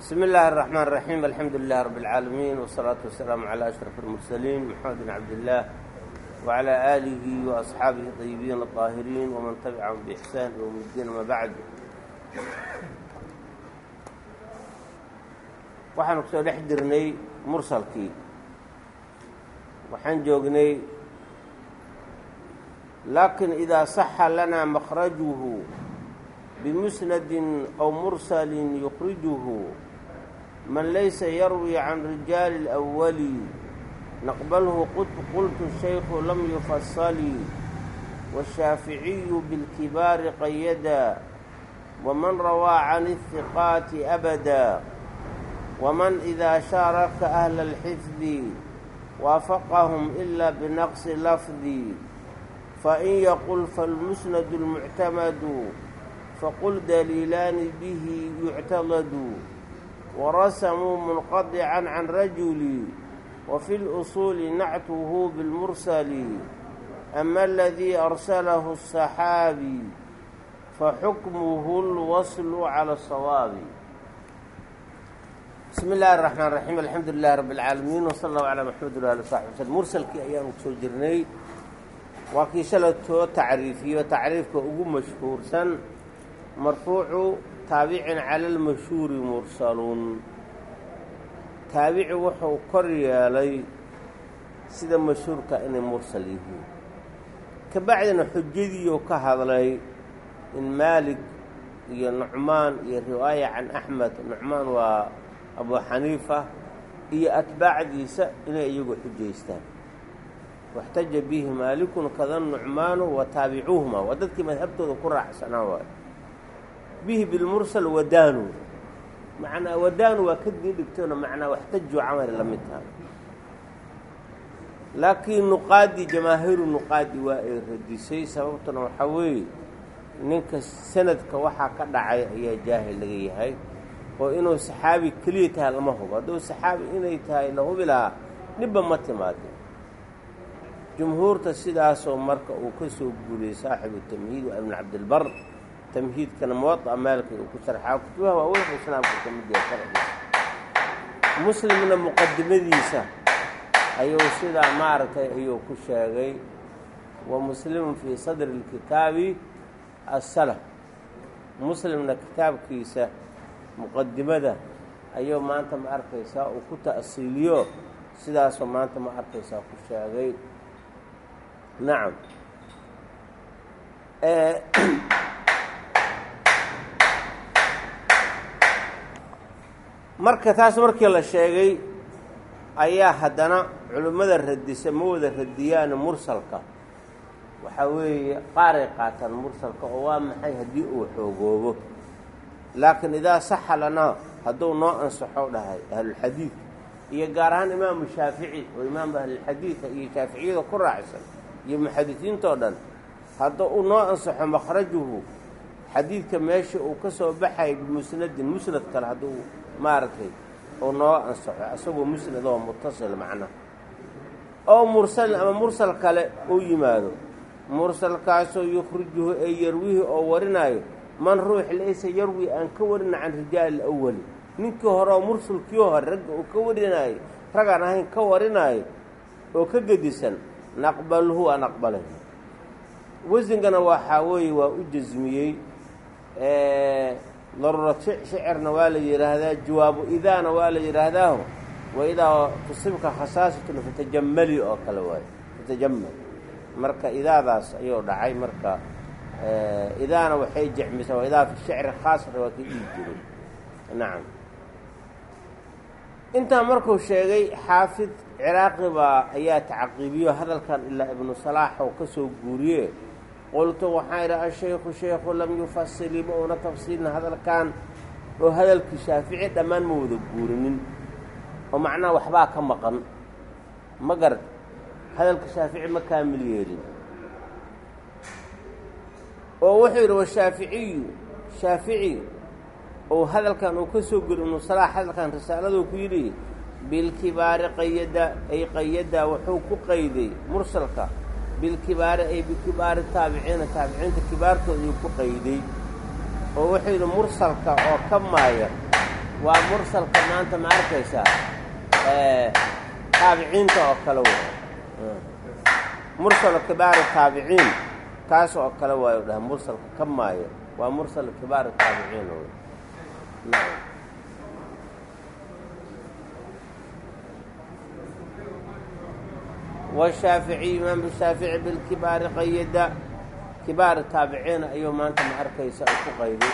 بسم الله الرحمن الرحيم الحمد لله رب العالمين والصلاة والسلام على أشرف المرسلين محمد بن عبد الله وعلى آله وأصحابه الطيبين الطاهرين ومن تبعهم بإحسان يوم الدين ما بعد waxaanu kusoo dhex jirnay mursalkii waxaan joognay laakin idaa saxa lanaa makhrajuhu bimusnadin aw mursalin yukhrijuhu man laysa yarwi can rijaali اlأwali naqbalhu qultu shaykhu lam yufasali wالshaaficiyu biاlkibaari qayada waman rawaa can الhiqaati abada ومن إذا شارك أهل الحفظ وافقهم إلا بنقص لفظ فإن يقل فالمسند المعتمد فقل دليلان به يعتضد ورسموا منقطعا عن رجل وفي الأصول نعته بالمرسل أما الذي أرسله الصحابي فحكمه الوصل على الصواب bismi illaahi araxmaan raxiim alxamdu lilahi rabbi alcaalamiin wsala allahu calaa maxamed wala ali saxbi waslm mursalkii ayaanu kusoo jirnay waa kii shalatoo tacriifiyo tacriifka ugu mashhuursan marfuucu taabicin cala almashhuuri mursaluun taabici wuxuu kor yeelay sida mashhuurka inay mursal yihiin. Ka bacdina xujadiiuu ka hadlay in maalig iyo nucmaan iyo riwaaya can axmed. Nucmaan waa abu xaniifa iyo atbaacdiisa inay iyagu xujaystaan. Waxtaja bihi maalikun kada nucmaanu wa taabicuuhuma. Waa dadkii madhabtooda ku raacsanaa waayo bihi bilmursal wadaanu. Macnaa wadaanu waa ka diidhigtoona macnaa waxtajuu camali la mid taha laakiin nuqaadii jamaahiiru nuqaadi waa ay radisay sababtuna waxaa weeye ninka sanadka waxaa ka dhacay ayaa jaahil laga yahay. Oo inuu saxaabi keliya tahay lama hubo. Hadduu saxaabi inay tahay la hubi lahaa dhibba ma timaadin jumhuurta sidaasoo marka uu ka soo guuriyey saaxibu tamhiid waa ibn cabdilbar tamhiidkana muwada'a maalka uu ku sharxaa. Kutubaha waaweynka islaamka ka mid yahay sharciisa muslimna muqadimadiisa ayuu sidaa maaragtay ayuu ku sheegay wa muslimun fii sadri اlkitaabi asalaf muslimna kitaabkiisa muqadimada ayuu maanta ma arkaysaa uu ku ta'siiliyo sidaasoo maanta ma arkaysaa ku sheegay. Nacam marka taas markii la sheegay ayaa haddana culimmada radisa ma wada radiyaan mursalka. Waxaa weeye qaaray qaataan mursalka oo waa maxay haddii uu xoogoobo. Laakiin idaa saxa lanaa hadduu noo ansaxo dhahay ahlulxadiid iyo gaar ahaan imaamu shaafici oo imaamu ahlulxadiida iyo shaaficiyada ku raacsan iyo muxadisiintoo dhan hadduu uu noo ansaxo makhrajuhu xadiidka meesha uu ka soo baxay bimusnadin musnad kale hadduu maaragtay uu noo ansaxo isagoo musnad oo mutasil macnaha oo mursalin ama mursal kale uu yimaado. Mursalkaasoo yukhrijuhu ee yarwihi oo warinaayo man ruux laysa yarwi aan ka warina can rijaali alawali ninkii hore oo mursalkii hore ragga uu ka warinaayo ragaan ahayn ka warinaayo oo ka gedisan naqbalhu aan aqbalay. Wasingana waxaa weeye waa u jasmiyey daruura shicirna waa la yidhaahdaa jawaabu idaana waa la yidhaahdaaho wa idaa tusibka khasaasatun fatajamali oo kale waayo fatajamal marka idaadaas ayuu dhacay marka idaana waxay jecmisaa waa fi shicri khaasata waa ka dhihi jiray. Nacam intaa markuu sheegay xaafid ciraaqi baa ayaa tacaqiibiyo hadalkan ilaa ibnu salaax oo ka guuriye qultu waxaan idhi ashaykhu shaykhu lam yufasili ma uuna tafsiilin hadalkan oo hadalkii shaafici dhammaan ma wada guurinin. Oo macnaha waxbaa ka maqan. Ma garad hadalka shaafici ma kaamil yeelin. Oo wuxuu yidhi washaaficiyu shaafici ou hadalkan uu ka soo guri ibnu salaax hadalkan risaaladuu ku yidhi bilkibaari qayada ay qayada wuxuu ku qayday mursalka bilkibaari ay bikibaari taabiciina taabiciinta kibaartooda ayuu ku qayday. Oo wuxuu yidhi mursalka oo ka maaya. Waa mursalka maanta ma arkaysaa? Taabiciinta oo kale way mursal kibaari taabiciin kaas oo kale waayu dhaha mursalka ka maayo waa mursal kibaari taabiciin wy nacam washaaficiy imaam shaafici bilkibaari qayada kibaari taabiciina ayuu maanta ma arkaysa u ku qayday